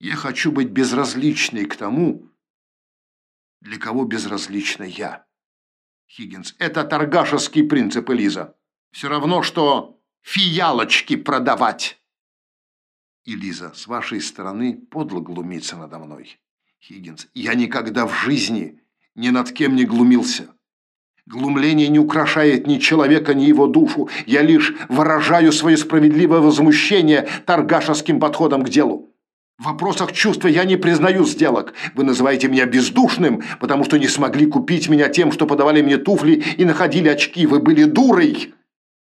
Я хочу быть безразличной к тому, для кого безразлична я. Хиггинс. Это торгашеский принцип, Элиза. Все равно, что фиялочки продавать. Элиза, с вашей стороны подло глумиться надо мной. Хиггинс. Я никогда в жизни ни над кем не глумился. Глумление не украшает ни человека, ни его душу. Я лишь выражаю свое справедливое возмущение торгашеским подходом к делу. В вопросах чувства я не признаю сделок. Вы называете меня бездушным, потому что не смогли купить меня тем, что подавали мне туфли и находили очки. Вы были дурой.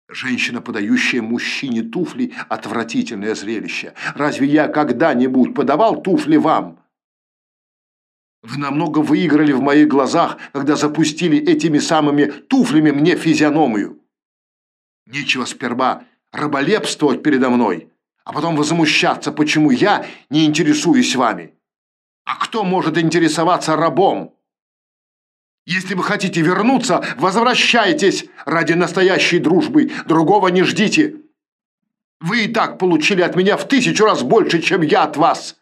Женщина, подающая мужчине туфли – отвратительное зрелище. Разве я когда-нибудь подавал туфли вам? Вы намного выиграли в моих глазах, когда запустили этими самыми туфлями мне физиономию. Нечего сперва раболепствовать передо мной, а потом возмущаться, почему я не интересуюсь вами. А кто может интересоваться рабом? Если вы хотите вернуться, возвращайтесь ради настоящей дружбы, другого не ждите. Вы и так получили от меня в тысячу раз больше, чем я от вас.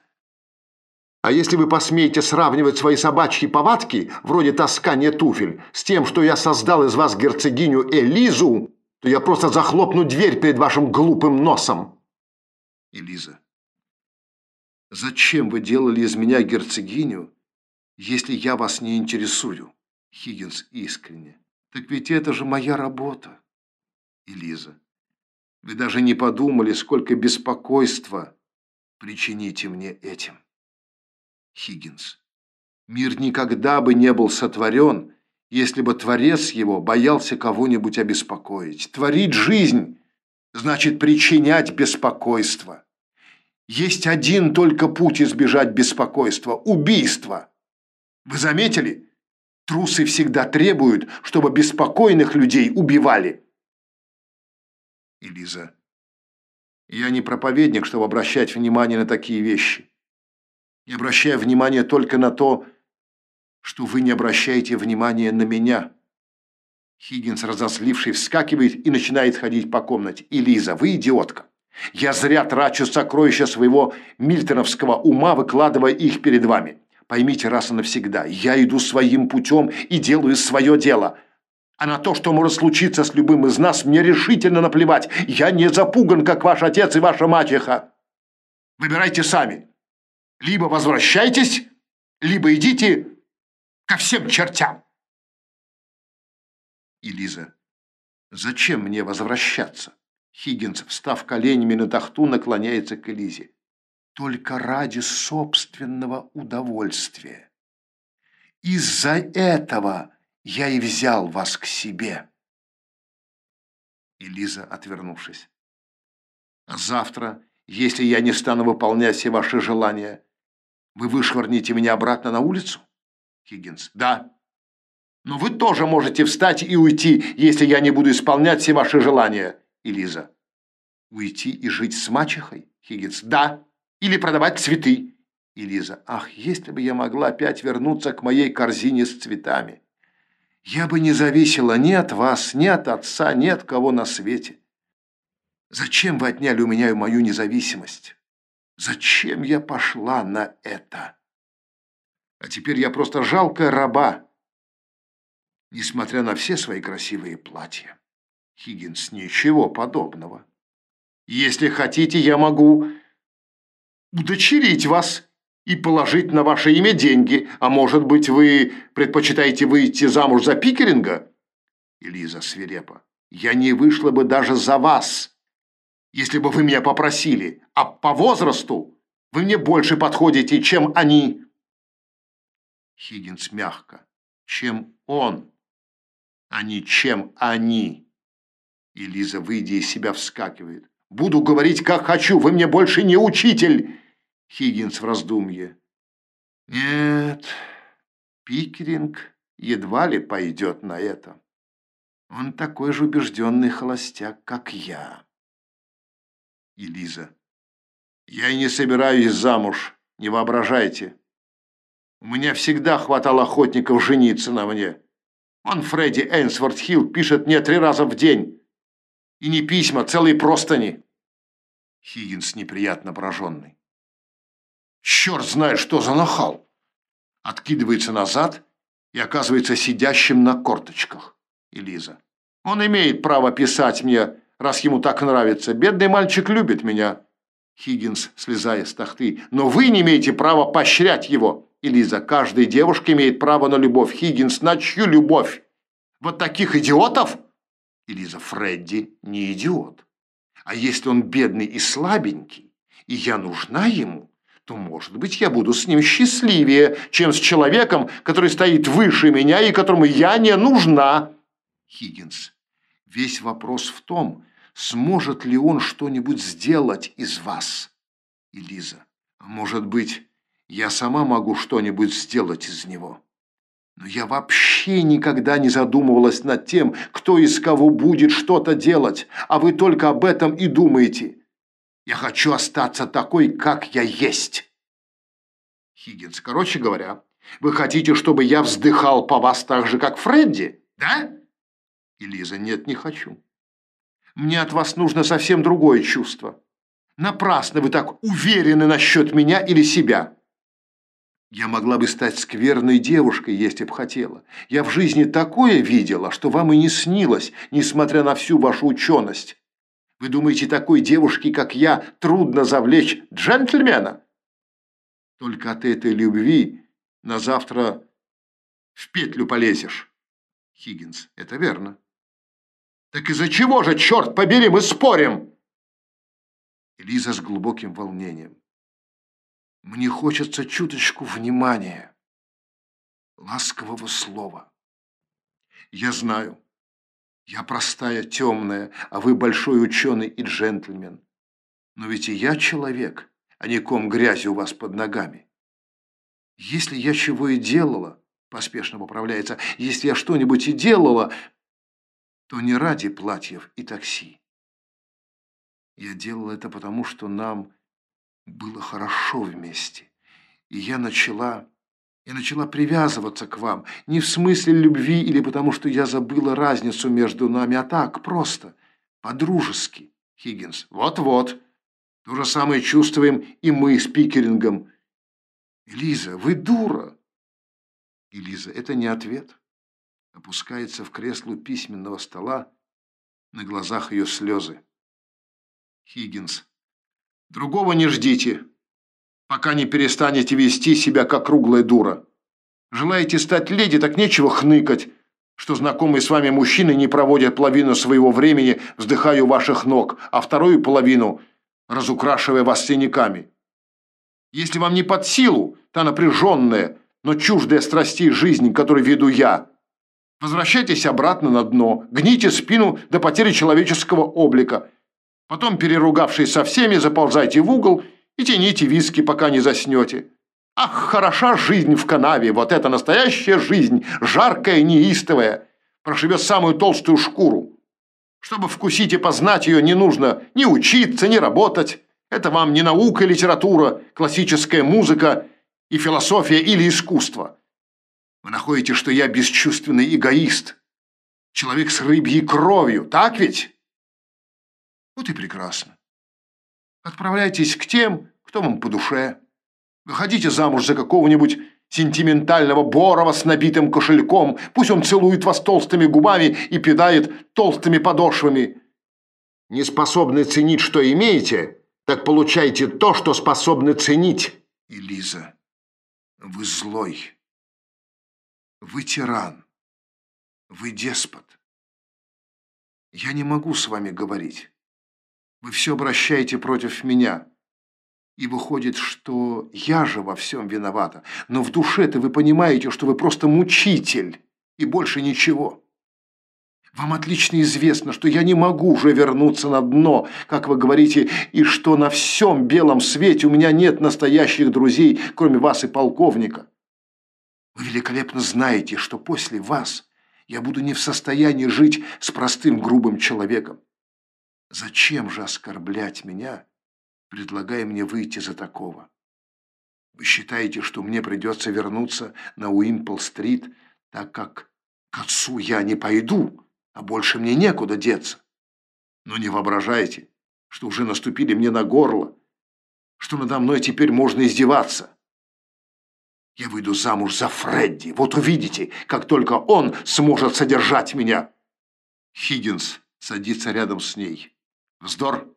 А если вы посмеете сравнивать свои собачьи повадки, вроде таскания туфель, с тем, что я создал из вас герцогиню Элизу, то я просто захлопну дверь перед вашим глупым носом. Элиза. Зачем вы делали из меня герцогиню, если я вас не интересую? Хиггинс искренне. Так ведь это же моя работа. Элиза. Вы даже не подумали, сколько беспокойства причините мне этим. Хиггинс. Мир никогда бы не был сотворен, если бы Творец его боялся кого-нибудь обеспокоить. Творить жизнь значит причинять беспокойство. Есть один только путь избежать беспокойства – убийство. Вы заметили? Трусы всегда требуют, чтобы беспокойных людей убивали. Элиза. Я не проповедник, чтобы обращать внимание на такие вещи не обращая внимания только на то, что вы не обращаете внимания на меня. Хиггинс, разозливший, вскакивает и начинает ходить по комнате. И Лиза, вы идиотка. Я зря трачу сокровища своего мильтоновского ума, выкладывая их перед вами. Поймите раз и навсегда, я иду своим путем и делаю свое дело. А на то, что может случиться с любым из нас, мне решительно наплевать. Я не запуган, как ваш отец и ваша мачеха. Выбирайте сами. Либо возвращайтесь, либо идите ко всем чертям. И Лиза, зачем мне возвращаться? Хиггинс, встав коленями на тахту, наклоняется к Элизе. Только ради собственного удовольствия. Из-за этого я и взял вас к себе. Элиза, отвернувшись. А завтра, если я не стану выполнять все ваши желания, вы вышвырнете меня обратно на улицу? Хиггинс. Да. Но вы тоже можете встать и уйти, если я не буду исполнять все ваши желания. Элиза. Уйти и жить с мачехой? Хиггинс. Да. Или продавать цветы. Элиза. Ах, если бы я могла опять вернуться к моей корзине с цветами. Я бы не зависела ни от вас, ни от отца, ни от кого на свете. Зачем вы отняли у меня мою независимость? Зачем я пошла на это? А теперь я просто жалкая раба, несмотря на все свои красивые платья. Хиггинс, ничего подобного. Если хотите, я могу удочерить вас и положить на ваше имя деньги. А может быть, вы предпочитаете выйти замуж за Пикеринга? Элиза свирепо. Я не вышла бы даже за вас, если бы вы меня попросили. А по возрасту вы мне больше подходите, чем они. Хиггинс мягко. Чем он, а не чем они. И Лиза, выйдя из себя, вскакивает. «Буду говорить, как хочу, вы мне больше не учитель!» Хиггинс в раздумье. «Нет, Пикеринг едва ли пойдет на это. Он такой же убежденный холостяк, как я». И Лиза. «Я и не собираюсь замуж, не воображайте. У меня всегда хватало охотников жениться на мне. Он, Фредди Эйнсворт Хилл, пишет мне три раза в день. И не письма, целые простыни. Хиггинс неприятно пораженный. Черт знает, что за нахал. Откидывается назад и оказывается сидящим на корточках. Элиза. Он имеет право писать мне, раз ему так нравится. Бедный мальчик любит меня. Хиггинс, слезая с тахты. Но вы не имеете права поощрять его. Элиза, каждая девушка имеет право на любовь. Хиггинс, на чью любовь? Вот таких идиотов? Элиза, Фредди не идиот. А если он бедный и слабенький, и я нужна ему, то, может быть, я буду с ним счастливее, чем с человеком, который стоит выше меня и которому я не нужна. Хиггинс, весь вопрос в том, сможет ли он что-нибудь сделать из вас. Элиза, может быть, я сама могу что-нибудь сделать из него. Но я вообще никогда не задумывалась над тем, кто из кого будет что-то делать, а вы только об этом и думаете. Я хочу остаться такой, как я есть. Хиггинс, короче говоря, вы хотите, чтобы я вздыхал по вас так же, как Фредди, да? И нет, не хочу. Мне от вас нужно совсем другое чувство. Напрасно вы так уверены насчет меня или себя. Я могла бы стать скверной девушкой, если б хотела. Я в жизни такое видела, что вам и не снилось, несмотря на всю вашу ученость. Вы думаете, такой девушке, как я, трудно завлечь джентльмена? Только от этой любви на завтра в петлю полезешь. Хиггинс, это верно. Так из-за чего же, черт побери, мы спорим? Элиза с глубоким волнением. Мне хочется чуточку внимания, ласкового слова. Я знаю, я простая, темная, а вы большой ученый и джентльмен. Но ведь и я человек, а не ком грязи у вас под ногами. Если я чего и делала, поспешно поправляется, если я что-нибудь и делала, то не ради платьев и такси. Я делала это потому, что нам было хорошо вместе. И я начала Я начала привязываться к вам, не в смысле любви или потому, что я забыла разницу между нами, а так, просто, по-дружески. Хиггинс. Вот-вот. То же самое чувствуем и мы с Пикерингом. Элиза, вы дура. Элиза, это не ответ. Опускается в кресло письменного стола. На глазах ее слезы. Хиггинс. Другого не ждите пока не перестанете вести себя как круглая дура. Желаете стать леди, так нечего хныкать, что знакомые с вами мужчины не проводят половину своего времени, вздыхая у ваших ног, а вторую половину разукрашивая вас синяками. Если вам не под силу та напряженная, но чуждая страстей жизнь, которую веду я, возвращайтесь обратно на дно, гните спину до потери человеческого облика. Потом, переругавшись со всеми, заползайте в угол и тяните виски, пока не заснете. Ах, хороша жизнь в канаве, вот это настоящая жизнь, жаркая, неистовая, прошибет самую толстую шкуру. Чтобы вкусить и познать ее, не нужно ни учиться, ни работать. Это вам не наука и литература, классическая музыка и философия или искусство. Вы находите, что я бесчувственный эгоист, человек с рыбьей кровью, так ведь? Вот и прекрасно. Отправляйтесь к тем, кто вам по душе. Выходите замуж за какого-нибудь сентиментального Борова с набитым кошельком. Пусть он целует вас толстыми губами и педает толстыми подошвами. Не способны ценить, что имеете, так получайте то, что способны ценить. Элиза, вы злой. Вы тиран. Вы деспот. Я не могу с вами говорить. Вы все обращаете против меня. И выходит, что я же во всем виновата. Но в душе-то вы понимаете, что вы просто мучитель. И больше ничего. Вам отлично известно, что я не могу уже вернуться на дно, как вы говорите, и что на всем белом свете у меня нет настоящих друзей, кроме вас и полковника. Вы великолепно знаете, что после вас я буду не в состоянии жить с простым грубым человеком. Зачем же оскорблять меня, предлагая мне выйти за такого? Вы считаете, что мне придется вернуться на Уимпл-стрит, так как к отцу я не пойду, а больше мне некуда деться? Но не воображайте, что уже наступили мне на горло, что надо мной теперь можно издеваться. Я выйду замуж за Фредди. Вот увидите, как только он сможет содержать меня. Хиггинс садится рядом с ней. Вздор.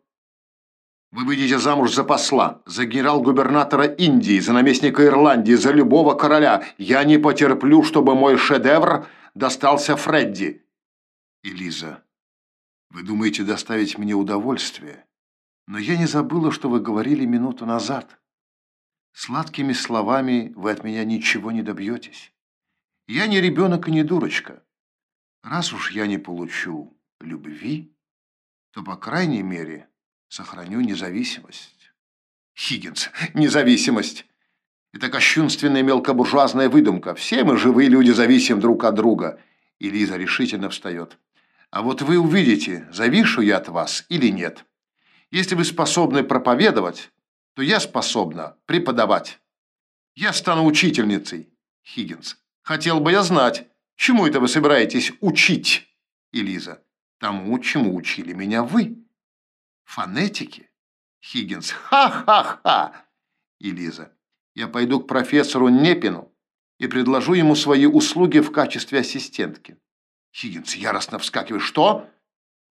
Вы выйдете замуж за посла, за генерал-губернатора Индии, за наместника Ирландии, за любого короля. Я не потерплю, чтобы мой шедевр достался Фредди. Элиза, вы думаете доставить мне удовольствие? Но я не забыла, что вы говорили минуту назад. Сладкими словами вы от меня ничего не добьетесь. Я не ребенок и не дурочка. Раз уж я не получу любви, то, по крайней мере, сохраню независимость. Хиггинс, независимость. Это кощунственная мелкобуржуазная выдумка. Все мы, живые люди, зависим друг от друга. И Лиза решительно встает. А вот вы увидите, завишу я от вас или нет. Если вы способны проповедовать, то я способна преподавать. Я стану учительницей. Хиггинс. Хотел бы я знать, чему это вы собираетесь учить, Элиза тому, чему учили меня вы. Фонетики. Хиггинс. Ха-ха-ха. И Лиза. Я пойду к профессору Непину и предложу ему свои услуги в качестве ассистентки. Хиггинс яростно вскакивает. Что?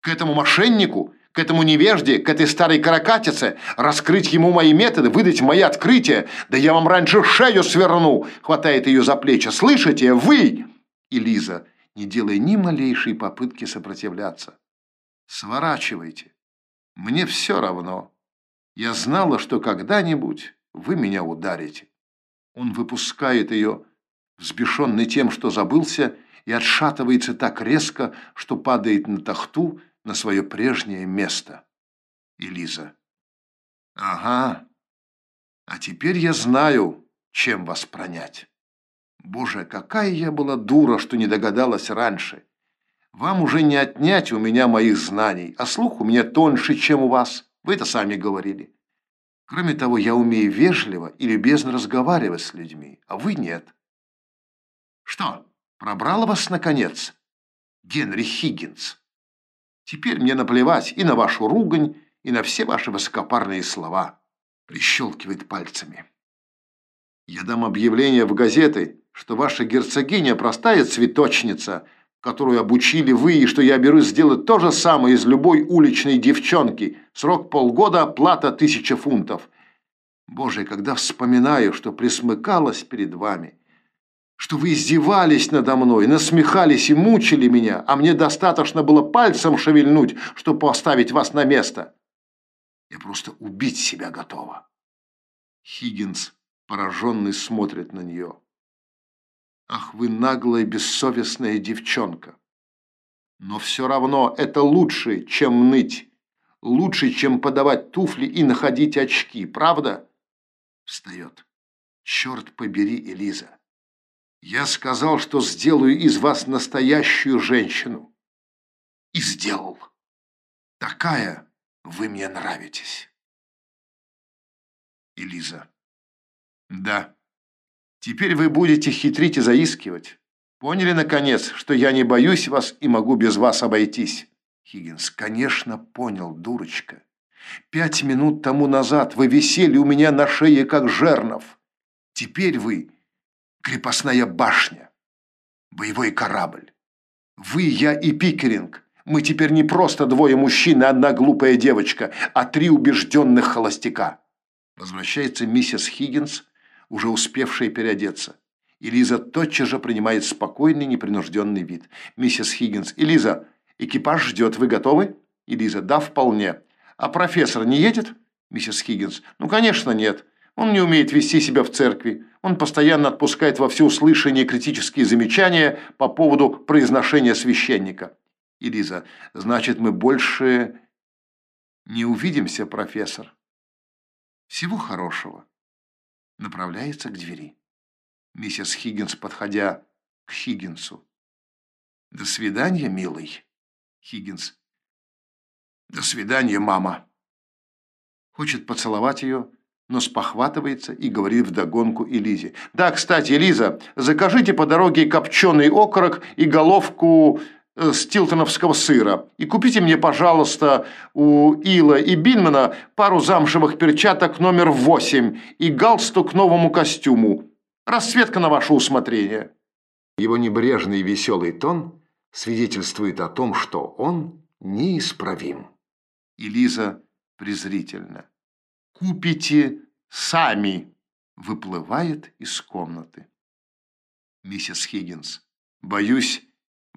К этому мошеннику? К этому невежде? К этой старой каракатице? Раскрыть ему мои методы? Выдать мои открытия? Да я вам раньше шею сверну! Хватает ее за плечи. Слышите? Вы! И Лиза не делая ни малейшей попытки сопротивляться. «Сворачивайте. Мне все равно. Я знала, что когда-нибудь вы меня ударите». Он выпускает ее, взбешенный тем, что забылся, и отшатывается так резко, что падает на тахту на свое прежнее место. Элиза. «Ага. А теперь я знаю, чем вас пронять». Боже, какая я была дура, что не догадалась раньше. Вам уже не отнять у меня моих знаний, а слух у меня тоньше, чем у вас. Вы это сами говорили. Кроме того, я умею вежливо и любезно разговаривать с людьми, а вы нет. Что, пробрало вас, наконец? Генри Хиггинс. Теперь мне наплевать и на вашу ругань, и на все ваши высокопарные слова. Прищелкивает пальцами. Я дам объявление в газеты, что ваша герцогиня простая цветочница, которую обучили вы, и что я берусь сделать то же самое из любой уличной девчонки. Срок полгода, плата тысяча фунтов. Боже, когда вспоминаю, что присмыкалась перед вами, что вы издевались надо мной, насмехались и мучили меня, а мне достаточно было пальцем шевельнуть, чтобы поставить вас на место. Я просто убить себя готова. Хиггинс, пораженный, смотрит на нее. Ах, вы наглая, бессовестная девчонка. Но все равно это лучше, чем ныть. Лучше, чем подавать туфли и находить очки, правда? Встает. Черт побери, Элиза. Я сказал, что сделаю из вас настоящую женщину. И сделал. Такая вы мне нравитесь. Элиза. Да. Теперь вы будете хитрить и заискивать. Поняли, наконец, что я не боюсь вас и могу без вас обойтись? Хиггинс. Конечно, понял, дурочка. Пять минут тому назад вы висели у меня на шее, как жернов. Теперь вы крепостная башня, боевой корабль. Вы, я и Пикеринг. Мы теперь не просто двое мужчин и одна глупая девочка, а три убежденных холостяка. Возвращается миссис Хиггинс, уже успевшая переодеться. Элиза тотчас же принимает спокойный, непринужденный вид. Миссис Хиггинс. «Элиза, экипаж ждет. Вы готовы?» Элиза. «Да, вполне». «А профессор не едет?» Миссис Хиггинс. «Ну, конечно, нет. Он не умеет вести себя в церкви. Он постоянно отпускает во всеуслышание критические замечания по поводу произношения священника». Элиза. «Значит, мы больше не увидимся, профессор?» «Всего хорошего». Направляется к двери. Миссис Хиггинс, подходя к Хиггинсу. «До свидания, милый». Хиггинс. «До свидания, мама». Хочет поцеловать ее, но спохватывается и говорит вдогонку Элизе. «Да, кстати, Элиза, закажите по дороге копченый окорок и головку э, стилтоновского сыра. И купите мне, пожалуйста, у Ила и Бинмана пару замшевых перчаток номер восемь и галстук к новому костюму. Расцветка на ваше усмотрение». Его небрежный и веселый тон свидетельствует о том, что он неисправим. И Лиза презрительно. «Купите сами!» выплывает из комнаты. Миссис Хиггинс, боюсь,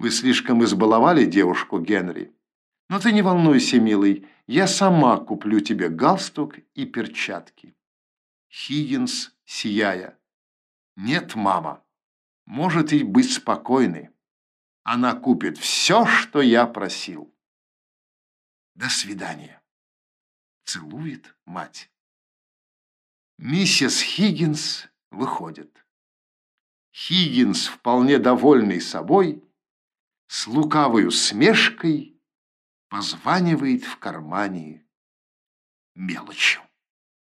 вы слишком избаловали девушку Генри. Но ты не волнуйся, милый, я сама куплю тебе галстук и перчатки. Хиггинс, сияя. Нет, мама, может и быть спокойной. Она купит все, что я просил. До свидания. Целует мать. Миссис Хиггинс выходит. Хиггинс, вполне довольный собой, с лукавой усмешкой позванивает в кармане мелочью.